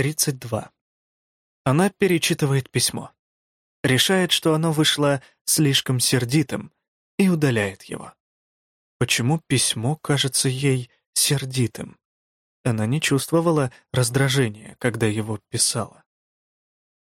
32. Она перечитывает письмо. Решает, что оно вышло слишком сердитым, и удаляет его. Почему письмо кажется ей сердитым? Она не чувствовала раздражения, когда его писала.